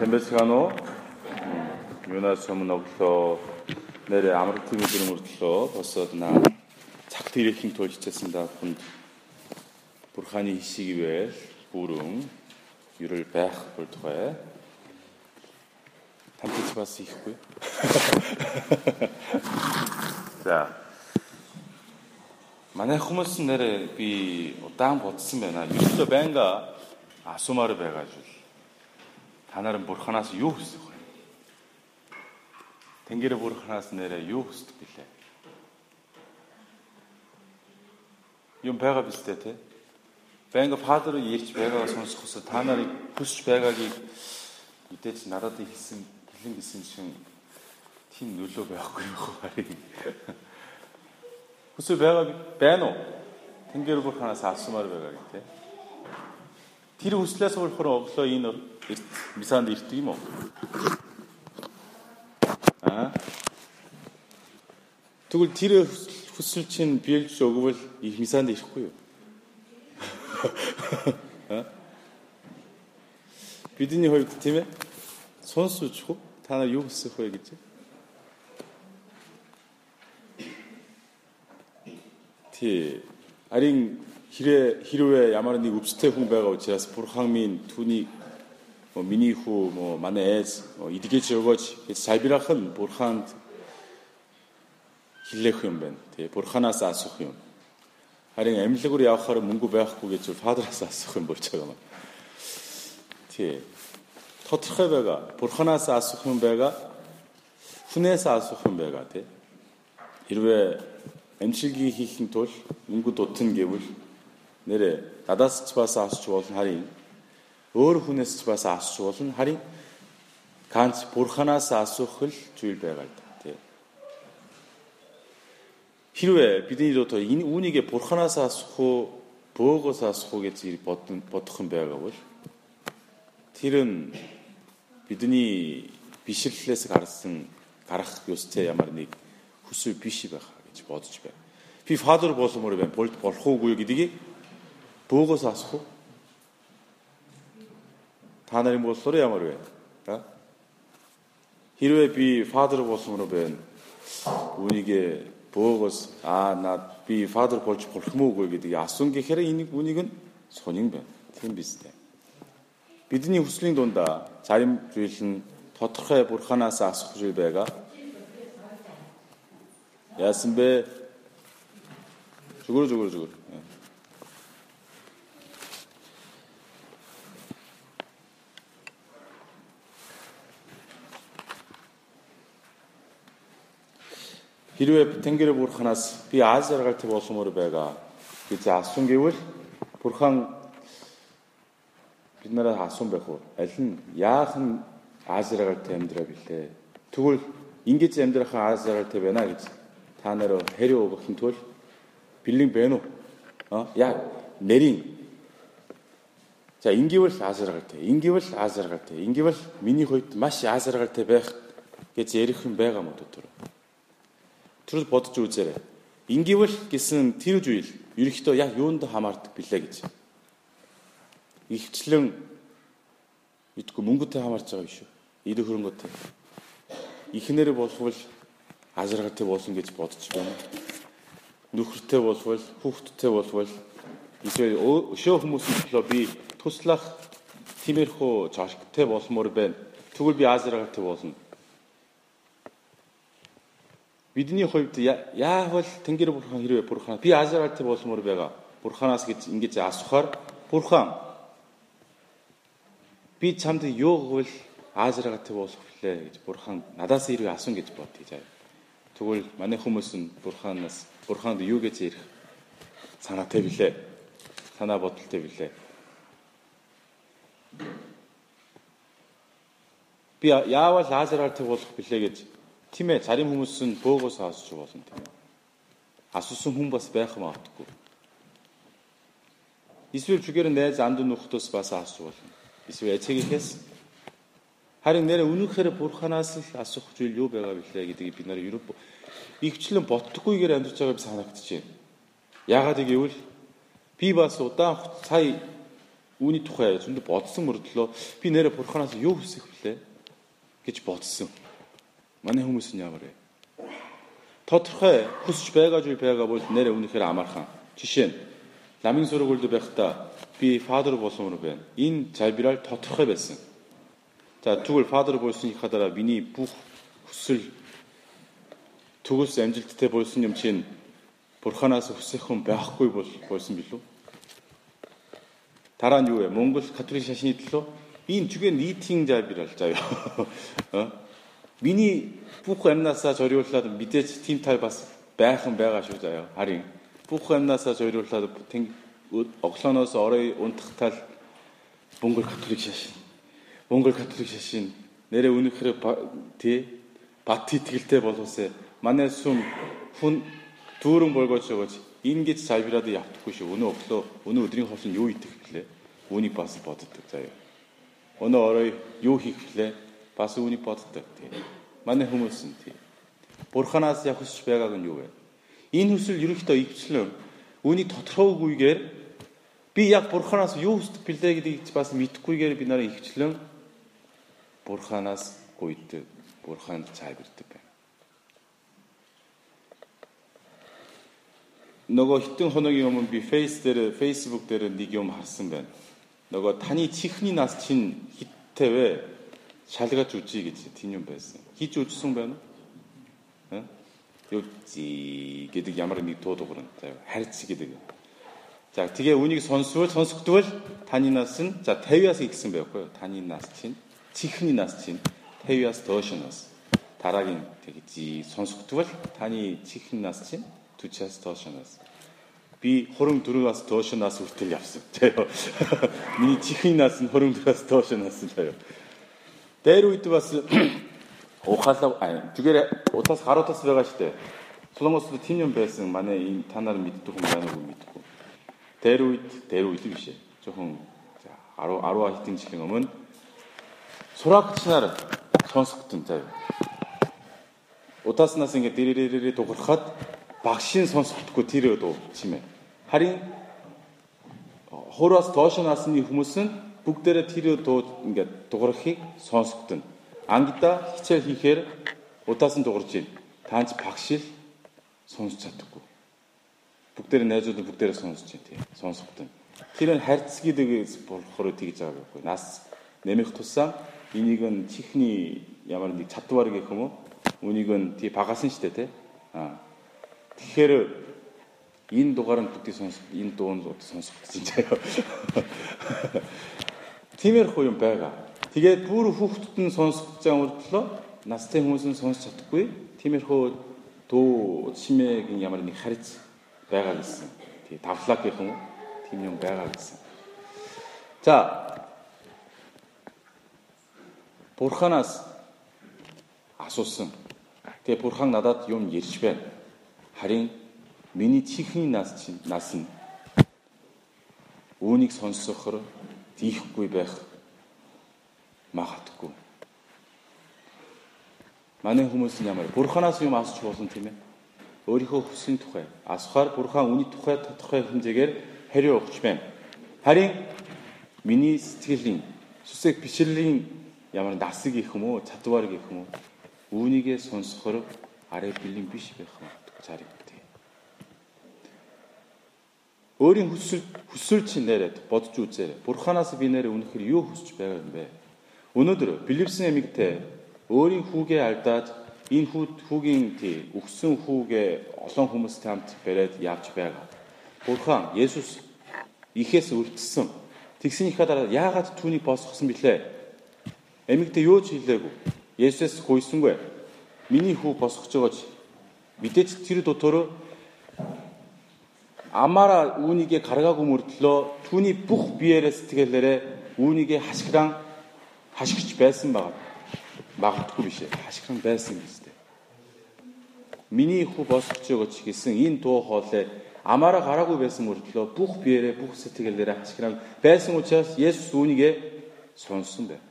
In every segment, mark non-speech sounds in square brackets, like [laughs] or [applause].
Сайн байцгаана уу? Юунаас өмнө өглөө нэрээ амраг тийм өдөр мөрдлөө босоод наа цагт ирэхин туйлчсан даахынд Бурханы хишиг ивэл бүрэн ерөөл байх болтугай. Тамтич бас ихгүй. [laughs] За. Манай хүмүүс нэрээ би удаан бодсон байна. Ерөөсөө байнга асуумаар байгаажул. Та нарын бурханаас юу хүсэх вэ? Тэнгэр бурханаас нэрээ юу хүсдэг билээ? Юм байгаа биз дээ те? Бэнга фадер ярьж байгаагаа сонсох усаа та нарыг хүсч байгаагийг мэдээж надад хэлсэн хэлэн гисэн шин тийм нөлөө байхгүй юу харин. Хүсэл байгаа байна уу? Тэнгэр бурханаас асуумаар байгаа гэх те. Тэр хүслээс болохоор өглөө энэ мисанд ирдэг юм уу? Аа. Тэгвэл тэр хүсэл чинь биелж өгвөл их мисанд ирэхгүй юу? [laughs] Бидний хувьд тийм ээ сонсож хөө та нар юу хүсэх вэ гэж. Тий. Харин хэрэг хэрвээ ямар нэг өвчтэй хүн байгаа учраас бурхан минь түүний 뭐 миний хүү 뭐 манай ээж эдгэж өгөөч гэж сайбирах нь бурханд хэлэх юм байна. Тий. Бурханаас асуух юм. Харин амьлагур явахаар мөнгө байхгүй гэж фадраас асуух юм болж байгаа юм. Тий. Тодорхой байгаа. Бурханаас асуух юм байгаа. Хүнээс асуух юм байгаа тий. Хэрвээ амьшилгийг хийхин тул мөнгө дутна гэвэл нэрэ надаас ч бас асууж болно харин өөр хүнээс ч бас асууж болно харин ганц бурханаас асуух л зүйл байгаа л тий. Хэрвээ бидний одоо энэ үүнийг бурханаас асуух уу бөөгөөс асуух уу гэж бодох юм байгаа бол тэр нь бидний бишрлээс гарсан гарах ёстой ямар нэг хүсэл биш байх гэж бодож байна. Би фадер болмоор байна. Болд болох уугүй гэдгийг бөөгөөс асах уу? Та нарын боллоор ямар вэ? Да? Хэрвээ би фадер болмоор байна. Үүнийг бөөгөөс аа над би фадер болж болох муугүй гэдгийг асуун гэхээр энэ үнийг нь сонин байна. Тийм биз дээ. Бидний хүслийн дундаа зарим зүйл нь тодорхой бурханаас асах зүйл байгаа. Яасан бэ? Зүгээр зүгээр зүгээр. Хэрвээ Тэнгэр бурханаас би Аз жаргалтай болсомоор байгаа гэж асуун гэвэл бурхан бид нараа асуун байх уу? Аль нь яахан Аз жаргалтай амьдраа билээ? Тэгвэл ингэж амьдрахаа Аз жаргалтай байна гэж та нараа хэри өгөхийн тулд бэлэн байна уу? Аа яа нэрийн За ингэвэл Аз жаргалтай, ингэвэл Аз жаргалтай, ингэвэл миний хувьд маш Аз жаргалтай байх гэж ярих юм байгаа мó дотор. Тэр бодож үзээрэй. Ингэвэл гэсэн тэр зүйл ерөнхийдөө яг юунд хамаардаг билээ гэж. Ихчлэн идэггүй мөнгөтэй хамаарч байгаа биш үү? Идэ хөрөнгөтэй. Ихнэр болвол азаргатай болсон гэж бодож байна. Нөхөртэй болвол, хүүхдтэй болвол эсвэл өшөө хүмүүсийн төлөө би туслах тиймэрхүү жолтой болмоор байна. Тэгвэл би азаргатай болно Бидний хувьд яавал Тэнгэр бурхан хэрвээ бурхан би Азаралтай болмоор байгаа. Бурханаас гэж ингэж асуухаар бурхан би чамд юу гэвэл Азаралтай болох вүлээ гэж бурхан надаас ирэх асуун гэж бодъё заа. Тэгвэл манай хүмүүс нь бурханаас бурханд юу гэж ирэх санаатай билээ. Санаа бодолтой билээ. Би яавал Азаралтай болох билээ гэж Тийм ээ, зарим хүмүүс нь бөөгөөс асууж болно тийм ээ. Асуусан хүн бас байх маадгүй. Эсвэл зүгээр найз анд нөхдөс бас асууж болно. Эсвэл эцэгийнхээс харин нэрэ үнэхээр бурханаас л асуух зүйл юу байгаа бэлээ гэдгийг бид нар ерөв ихчлэн боддоггүйгээр амьдарч байгааг санагдчихэв. Яагаад гэвэл би бас удаан сая үүний тухай зөндө бодсон мөрдлөө би нэрэ бурханаас юу хүсэх вүлээ гэж бодсон. Манай хүмүүс нь ямар вэ? Тодорхой хүсч байгаа зүйл байгаа бол нэрэ үнэхээр амархан. Жишээ нь ламын сургуульд байхдаа би фадер болсомор байна. Энэ залбирал тодорхой байсан. За тэгвэл фадер болсныхаа дараа миний бүх хүсэл төгс амжилттай болсон юм чинь бурханаас хүсэх хүн байхгүй бол болсон билүү? Дараа нь юу вэ? Монгол католик шашны төлөө энэ зүгээр нийтийн зайбирал заяа. [laughs] Миний бүх амнасаа зориуллаад мэдээж тийм тай бас байхан байгаа шүү заяа. Харин бүх амнасаа зориуллаад оглооноос орой унтахтал Монгол католик шашин. Монгол католик шашин нэрээ үнэхээр тий бат итгэлтэй болоосэ манай сүм хүн дүүрэн болгож өгөөч ингэж сайбираад явахгүй шүү. Өнөө өглөө өнөө өдрийн хоолн юу идэх гэлээ. Үүнийг бас боддог заяа. Өнөө орой юу хийх гэлээ. Бас үүнийг боддог тийм. Манай хүмүүс нь тийм. Бурханаас хүсэж байгааг нь юу вэ? Энэ хүсэл ерөнхийдөө ивчлэн үүнийг тодорхойгүйгээр би яг бурханаас юу хүсдэг бэлээ гэдгийг бас мэдэхгүйгээр би нараа ивчлэн бурханаас гуйдаг. Бурханд цайбирдаг байна. нөгөө хитэн хоногийн өмнө би фейс дээр фейсбુક дээр нэг юм харсан байна. Нөгөө таны чихний нас чинь хиттэй вэ? Шалгаж үзье гэж тийм юм байсан. Хийж үзсэн байна уу? Юу зի гэдэг ямар нэг туу дугур нь харьц гэдэг. За тэгээ үнийг сонсвол сонсгдвол таны нас нь за 50-аас ихсэн байхгүй юу? Таны нас чинь чихний нас чинь 50-аас доош нас. Дараагийн тэгээ сонсгдвол таны чихний нас чинь 40-аас доош нас. Би 24-аас доош нас хүртэл явсан. [laughs] Заяа. Миний чихний нас нь 24-аас доош нас заяа. Дээр үед бас ухаалаа зүгээр удаас гаруудаас байгаа штэ. Солонгост тийм юм байсан. Манай энэ та нар мэддэг хүн байна уу мэдгүй. Дээр үед дээр үед биш ээ. Зөвхөн 10 10 хэдэн жилийн өмнө сураагч нар сонсогдсон заяа. Удааснаас ингээд дэрэрэрээ дуурхад багшийн сонсохдгүй тэр дуу чимээ. Харин хуураас доош насны хүмүүс нь бүгдээрээ тэр дуу ингээд дуурахыг сонсогдно. Ангида хичээл хийхээр удаасан дуурж байна. Таанч багшил сонсч чадахгүй. Бүгдээр найзууд бүгдээрээ сонсч байна тийм. Сонсогдно. Тэр нь харьц гэдэг болохоор тэгж байгаа байхгүй. Нас нэмэх тусаа энийг нь чихний ямар нэг чадвар гэх юм уу? Үнийг нь тий багасан штэ тий. Аа Тэгэхээр энэ дугаар нь бүгдийг сонсох энэ дуун сонсох гэсэн заяа. Тиймэрхүү юм байгаа. Тэгээд бүр хүүхдүүд нь сонсох зам мөрдлөө настай хүмүүс нь сонсч чадахгүй. Тиймэрхүү дуу чимээгийн ямар нэг харьц байгаа гэсэн. Юм уу? Тийм юм байгаа гэсэн. За Бурханаас асуусан. Тэгээ Бурхан надад юм ярьж байна Харин миний чихний нас чинь нас нь үүнийг сонсохоор дихгүй байх магадгүй. Манай хүмүүс нь ямар бурханаас юм асууж болно тийм ээ. Өөрийнхөө хүслийн тухай асухаар бурхан үүний тухай тодорхой хэмжээгээр хариу өгч байна. Харин миний сэтгэлийн сүсэг бишрэлийн ямар насыг гэх юм уу, чадвар гэх юм уу, үүнийгээ сонсохоор арай бэлэн биш байх юм цаарай. Өөрийн хүсэл хүсэл чинь нэрээд бодж үзээрэй. Бурханаас би нэрээ үнэхээр юу хүсэж байгаа юм бэ? Өнөөдөр Билипсэн эмэгтэй өөрийн хүүгээ алдаад энэ хүүд хүүгийн тий өгсөн хүүгээ олон хүмүүстэй хамт бариад явж байгаа. Бурхан Есүс ихээс үлдсэн. Тэгснийхаа дараа яагаад түүнийг босгосон бilé? Эмэгтэй юу ч хэлээгүй. Есүс гуйсангүй. Миний хүү босгож байгааж Мэдээж тэр дотор амаараа үүнийгээ гаргаагүй мөрдлөө түүний бүх биеэрээ сэтгэлээрээ үүнийгээ хашгиран хашгирч байсан байгаа. Магадгүй биш ээ. Хашгиран байсан зү. Миний хүү босгоч өгөөч гэсэн энэ дуу хоолой амаараа гараагүй байсан мөрдлөө бүх биеэрээ бүх сэтгэлээрээ хашгиран байсан учраас Есүс үүнийгээ сонсон байна.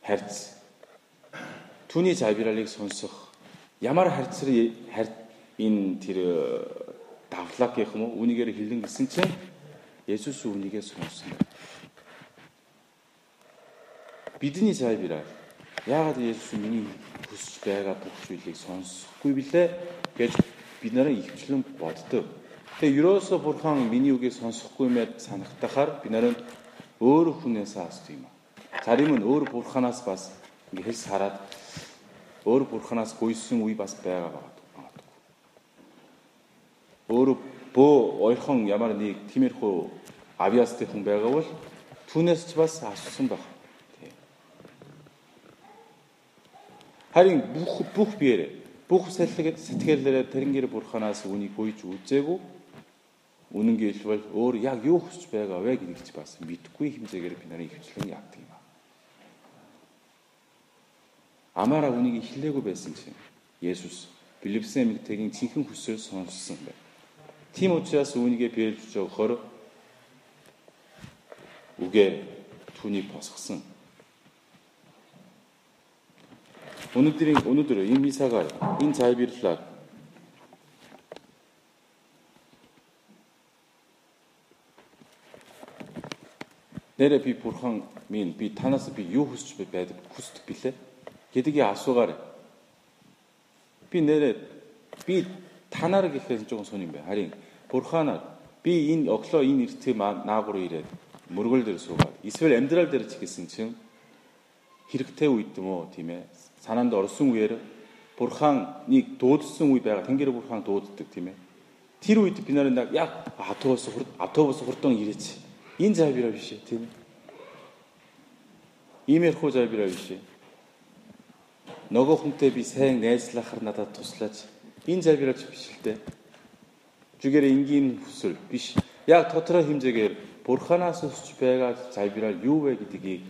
Харц. Түүний завиралыг сонсох ямар харь энэ тэр давлаа гэх юм уу үүнийгээр хилэн гисэн чинь Есүс үүнийгээ сонсон. Бидний сай бираа. Яагаад Есүс миний хүсэж байгаа бүх зүйлийг сонсохгүй билээ гэж бид нараа ихчлэн боддог. Тэгээ ерөөсө бурхан миний үгийг сонсохгүй мэд санагтахаар би нарыг өөр хүнээс асд юм. Царим нь өөр бурханаас бас ингэж хараад өөр бурханаас гуйсан үе бас байгаа байгаа. Өөр бөө ойрхон ямар нэг тиймэрхүү авиастай хүн байгаа бол түүнээс ч бас асуусан байна. Харин бүх бүх биеэр бүх сэтгэлээрээ тэрнгэр бурханаас үнийг гуйж үзээгүй үнэн гэлбэл өөр яг юу хүсэж байгаа вэ гэдгийг ч бас мэдгүй хэмжээгээр би нарыг хвчлэн яадаг юм аа. Амаараа үнийг ихлээгүй байсан чинь Есүс Филиппсийн эмэгтэйгийн цэнхэн хүсэл сонссон байна. Тийм учраас үүнийгээ биелж өгөхөр үгээ түүнийг босгосон. Өнөөдрийн өнөөдөр энэ мисагаар энэ цайбирлаар нэрэ би бурхан минь би танаас би юу хүсч байдаг хүсдэг билээ гэдгийг асуугаар би нэрэ би танаар гэхээс жоохон сонирм бай харин бурханаар би энэ оглоо энэ эртээ наагур ирээд мөргөл дээр суугаад эсвэл амьдрал дээр ч гэсэн чинь хэрэгтэй үед юм уу тийм ээ санаанд орсон үеэр бурханыг дуудсан үе байгаа. Тэнгэр бурхан дууддаг тийм ээ. Тэр үед би нарыг яг автобус автобус хурдан ирээч. Энэ завираа биш ээ тийм ээ. Иймэрхүү завираа биш ээ. Нөгөө хүнтэй би сайн найзлахаар надад туслаач. Энэ завираач биш л дээ. Зүгээр энгийн хүсэл биш. Яг дотроо хэмжээгээр бурханаас өсч байгаа завираа юу вэ гэдгийг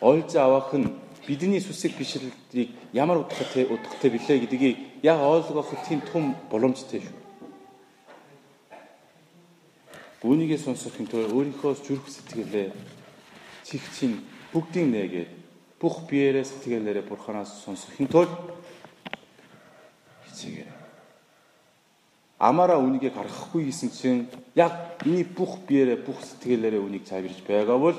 олж авах нь бидний сүсэг бишрэлийг ямар утгатай утгатай билээ гэдгийг яг ойлгох тийм том боломжтой шүү. Үүнийгээ сонсох юм то өөрийнхөө зүрх сэтгэлээ чихчин бүгдийг нээгээд бүх биеэрээ сэтгэлээрээ бурханаас сонсохын тулд хичээгээрэй. Амаараа үнийгээ гаргахгүй гэсэн чинь яг миний бүх биеэрээ бүх сэтгэлээрээ үнийг цаавирж байгаа бол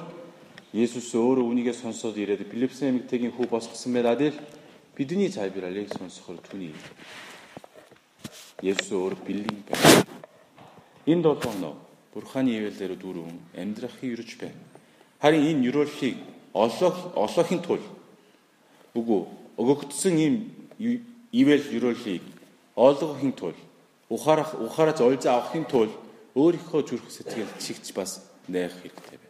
Есүс өөрөө үнийгээ сонсоод ирээд Филиппсийн эмэгтэйгийн хүү босгосон байгаад л бидний цайбиралыг сонсохоор түүний Есүс өөр бэлэн байна. Энэ долооноо Бурханы ивэлээр дүүрэн амьдрахыг юрж байна. Харин энэ юролхийг олох олохын тулд үгүй өгөгдсөн ийм ивэл юролхийг олгохын тулд ухаарах ухаараж олж авахын тулд өөрийнхөө зүрх сэтгэл чигч бас найх хэрэгтэй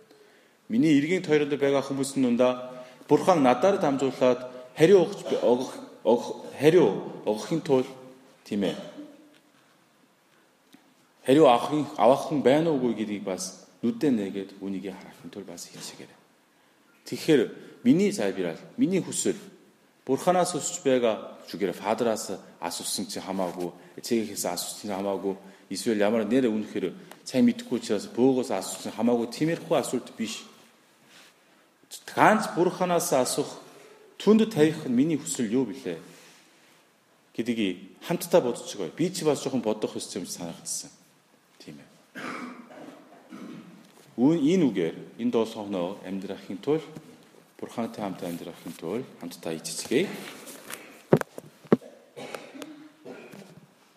Миний эргийн тойронд байгаа хүмүүс нь ундаа Бурхан надаар дамжуулаад хариу өгөх өгөх хариу өгөхийн тулд тийм ээ. Хариу авахын авахын байна уугүй гэдгийг бас нүдэн нээгээд үнийг харахын тулд бас хэлсэгээрэй. Тэгэхээр миний залбирал, миний хүсэл Бурханаас өсч байгаа зүгээр фадраас асуусан чи хамаагүй, цэгээс асуусан хамаагүй, эсвэл ямар нэр үнэхээр сайн мэдхгүй учраас бөөгөөс асуусан хамаагүй тиймэрхүү асуулт биш ганц бурханаас асуух түнд тавих нь миний хүсэл юу билээ гэдгийг хамтдаа бодчихгоо. Би ч бас жоохон бодох ёстой юм санагдсан. Тийм ээ. Энэ үгээр энэ доолхоноо амьдрахын тулд бурхантай хамт амьдрахын тулд хамтдаа ичцгээе.